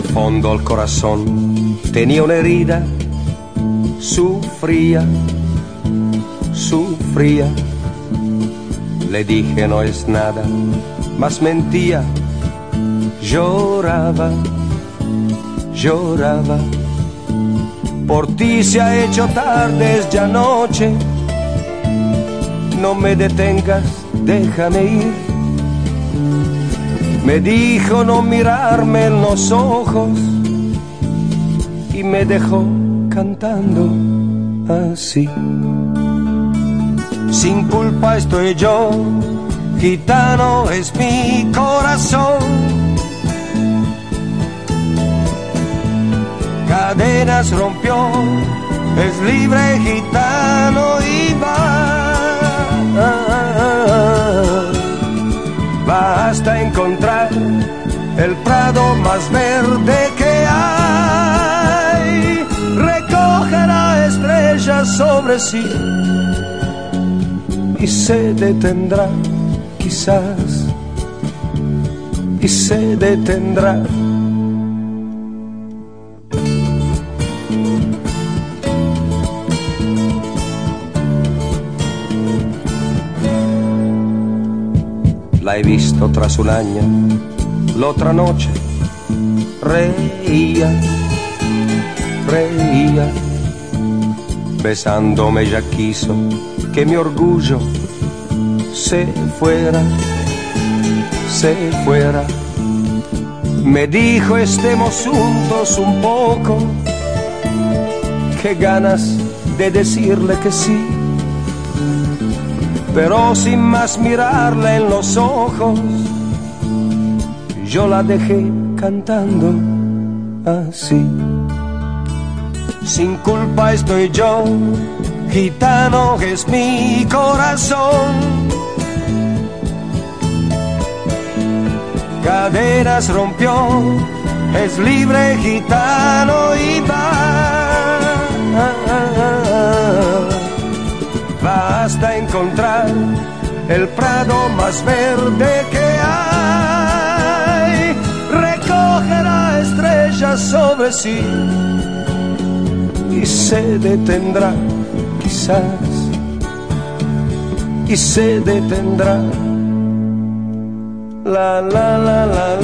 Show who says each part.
Speaker 1: fondo al corazón tenía una herida, sufría, sufría. Le dije no es nada, mas mentía, lloraba, lloraba. Por ti se ha hecho tarde, es ya noche. No me detengas, déjame ir. Me dijo no mirarme en los ojos y me dejó cantando así. Sin culpa estoy yo, gitano es mi corazón cadenas rompió, es libre gitano y va. El prado más verde que hay, recogerá estrellas sobre sí y se detendrá quizás y se detendrá. La he visto tras un año, la otra noche reía, reía, besándome ya quiso que mi orgullo se fuera, se fuera. Me dijo estemos juntos un poco, qué ganas de decirle que sí pero sin más mirarla en los ojos, yo la dejé cantando así. Sin culpa estoy yo, gitano es mi corazón. Caderas rompió, es libre gitano y va basta encontrar el prado más verde que sobre sí y se detendrá quizás y se detendrá la la la la, la.